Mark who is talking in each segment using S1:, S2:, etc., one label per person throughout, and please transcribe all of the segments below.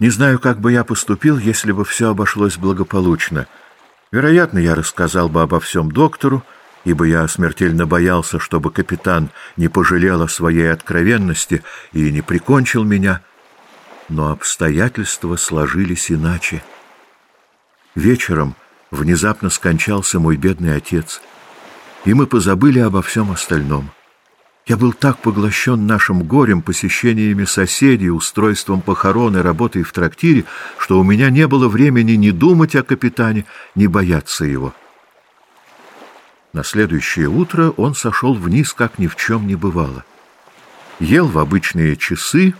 S1: Не знаю, как бы я поступил, если бы все обошлось благополучно. Вероятно, я рассказал бы обо всем доктору, ибо я смертельно боялся, чтобы капитан не пожалел о своей откровенности и не прикончил меня. Но обстоятельства сложились иначе. Вечером внезапно скончался мой бедный отец, и мы позабыли обо всем остальном. Я был так поглощен нашим горем, посещениями соседей, устройством похорон и работой в трактире, что у меня не было времени ни думать о капитане, ни бояться его. На следующее утро он сошел вниз, как ни в чем не бывало. Ел в обычные часы,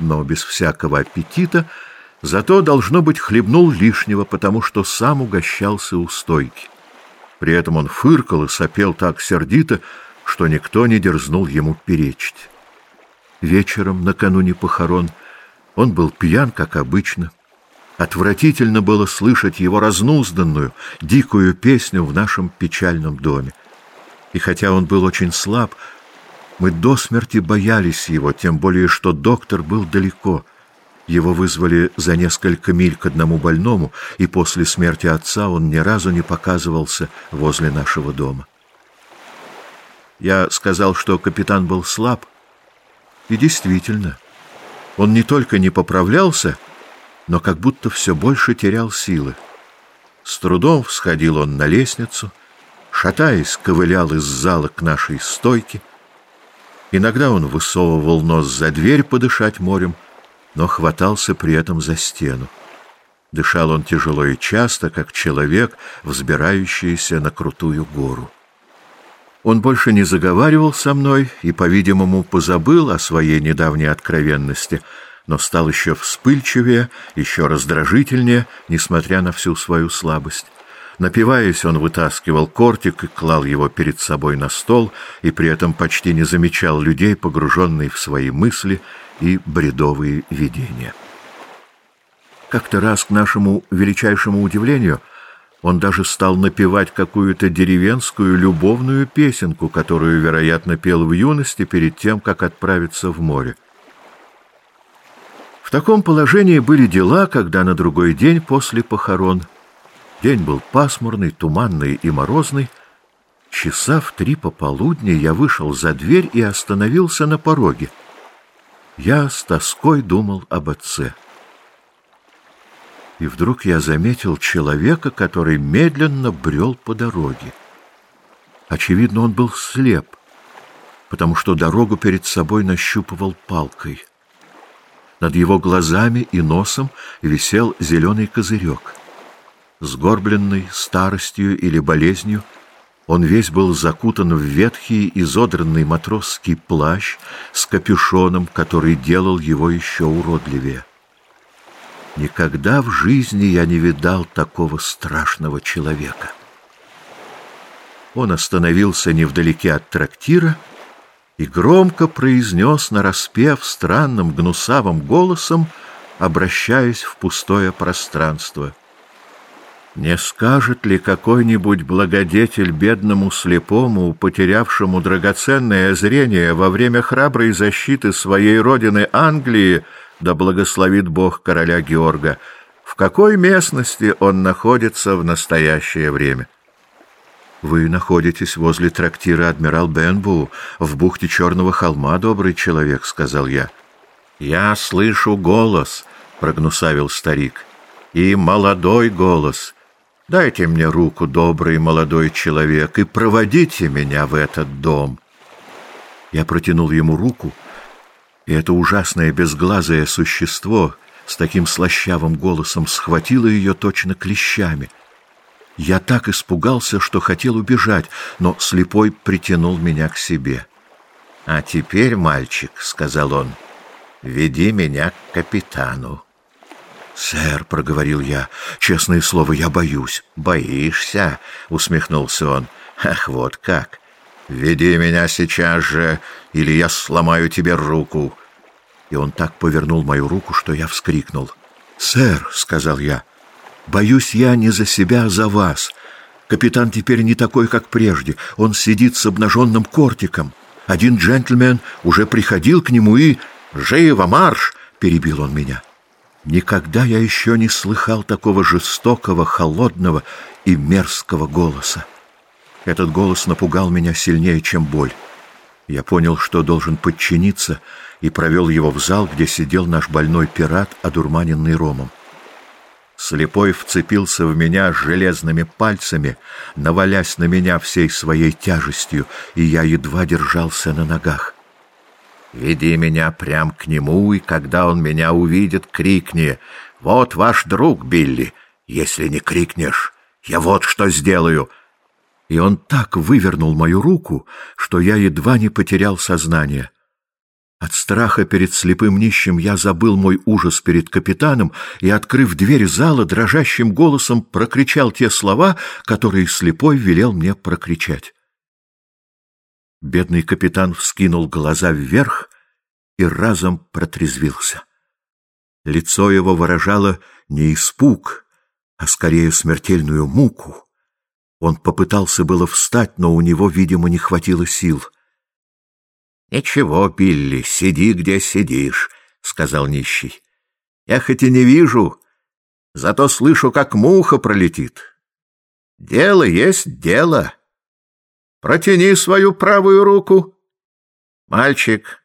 S1: но без всякого аппетита, зато, должно быть, хлебнул лишнего, потому что сам угощался у стойки. При этом он фыркал и сопел так сердито, что никто не дерзнул ему перечить. Вечером, накануне похорон, он был пьян, как обычно, Отвратительно было слышать его разнузданную, дикую песню в нашем печальном доме. И хотя он был очень слаб, мы до смерти боялись его, тем более что доктор был далеко. Его вызвали за несколько миль к одному больному, и после смерти отца он ни разу не показывался возле нашего дома. Я сказал, что капитан был слаб, и действительно, он не только не поправлялся, но как будто все больше терял силы. С трудом всходил он на лестницу, шатаясь, ковылял из зала к нашей стойке. Иногда он высовывал нос за дверь подышать морем, но хватался при этом за стену. Дышал он тяжело и часто, как человек, взбирающийся на крутую гору. Он больше не заговаривал со мной и, по-видимому, позабыл о своей недавней откровенности — но стал еще вспыльчивее, еще раздражительнее, несмотря на всю свою слабость. Напиваясь, он вытаскивал кортик и клал его перед собой на стол, и при этом почти не замечал людей, погруженных в свои мысли и бредовые видения. Как-то раз, к нашему величайшему удивлению, он даже стал напевать какую-то деревенскую любовную песенку, которую, вероятно, пел в юности перед тем, как отправиться в море. В таком положении были дела, когда на другой день после похорон день был пасмурный, туманный и морозный. Часа в три пополудни я вышел за дверь и остановился на пороге. Я с тоской думал об отце. И вдруг я заметил человека, который медленно брел по дороге. Очевидно, он был слеп, потому что дорогу перед собой нащупывал палкой. Над его глазами и носом висел зеленый козырек. Сгорбленный старостью или болезнью, он весь был закутан в ветхий изодранный матросский плащ с капюшоном, который делал его еще уродливее. Никогда в жизни я не видал такого страшного человека. Он остановился невдалеке от трактира и громко произнес нараспев странным гнусавым голосом, обращаясь в пустое пространство. «Не скажет ли какой-нибудь благодетель бедному слепому, потерявшему драгоценное зрение во время храброй защиты своей родины Англии, да благословит Бог короля Георга, в какой местности он находится в настоящее время?» Вы находитесь возле трактира «Адмирал Бенбу» в бухте Черного холма, добрый человек, — сказал я. «Я слышу голос», — прогнусавил старик, — «и молодой голос. Дайте мне руку, добрый молодой человек, и проводите меня в этот дом». Я протянул ему руку, и это ужасное безглазое существо с таким слащавым голосом схватило ее точно клещами — я так испугался, что хотел убежать, но слепой притянул меня к себе. «А теперь, мальчик», — сказал он, — «веди меня к капитану». «Сэр», — проговорил я, — «честное слово, я боюсь». «Боишься?» — усмехнулся он. «Ах, вот как! Веди меня сейчас же, или я сломаю тебе руку». И он так повернул мою руку, что я вскрикнул. «Сэр», — сказал я, — Боюсь я не за себя, а за вас. Капитан теперь не такой, как прежде. Он сидит с обнаженным кортиком. Один джентльмен уже приходил к нему и... «Живо, марш!» — перебил он меня. Никогда я еще не слыхал такого жестокого, холодного и мерзкого голоса. Этот голос напугал меня сильнее, чем боль. Я понял, что должен подчиниться, и провел его в зал, где сидел наш больной пират, одурманенный ромом. Слепой вцепился в меня железными пальцами, навалясь на меня всей своей тяжестью, и я едва держался на ногах. «Веди меня прям к нему, и когда он меня увидит, крикни, «Вот ваш друг, Билли!» Если не крикнешь, я вот что сделаю!» И он так вывернул мою руку, что я едва не потерял сознание. От страха перед слепым нищим я забыл мой ужас перед капитаном и, открыв дверь зала, дрожащим голосом прокричал те слова, которые слепой велел мне прокричать. Бедный капитан вскинул глаза вверх и разом протрезвился. Лицо его выражало не испуг, а скорее смертельную муку. Он попытался было встать, но у него, видимо, не хватило сил — «Ничего, Билли, сиди, где сидишь», — сказал нищий. «Я хоть и не вижу, зато слышу, как муха пролетит. Дело есть дело. Протяни свою правую руку. Мальчик,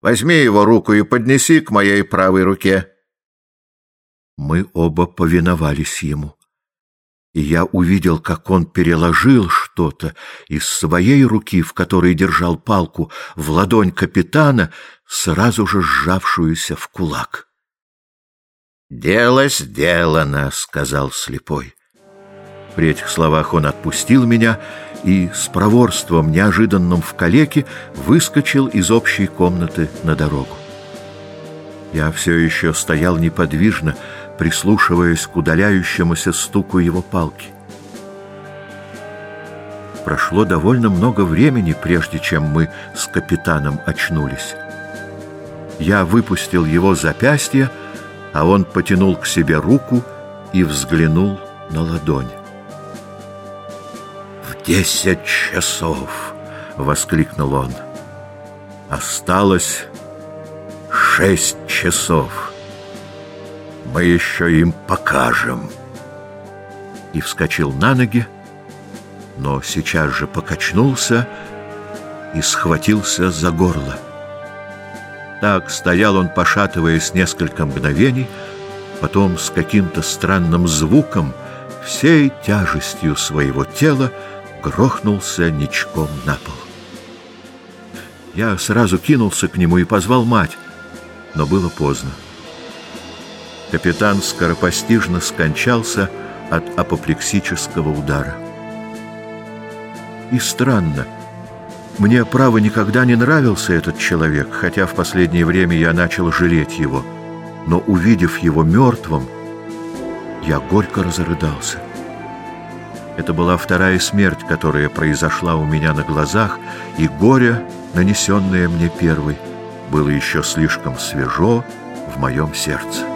S1: возьми его руку и поднеси к моей правой руке». Мы оба повиновались ему и я увидел, как он переложил что-то из своей руки, в которой держал палку, в ладонь капитана, сразу же сжавшуюся в кулак. «Дело сделано», — сказал слепой. При этих словах он отпустил меня и с проворством, неожиданным в калеке, выскочил из общей комнаты на дорогу. Я все еще стоял неподвижно, прислушиваясь к удаляющемуся стуку его палки. Прошло довольно много времени, прежде чем мы с капитаном очнулись. Я выпустил его запястье, а он потянул к себе руку и взглянул на ладонь. «В десять часов!» — воскликнул он. «Осталось шесть часов» мы еще им покажем. И вскочил на ноги, но сейчас же покачнулся и схватился за горло. Так стоял он, пошатываясь несколько мгновений, потом с каким-то странным звуком, всей тяжестью своего тела, грохнулся ничком на пол. Я сразу кинулся к нему и позвал мать, но было поздно капитан скоропостижно скончался от апоплексического удара. И странно, мне, право, никогда не нравился этот человек, хотя в последнее время я начал жалеть его. Но, увидев его мертвым, я горько разрыдался. Это была вторая смерть, которая произошла у меня на глазах, и горе, нанесенное мне первой, было еще слишком свежо в моем сердце.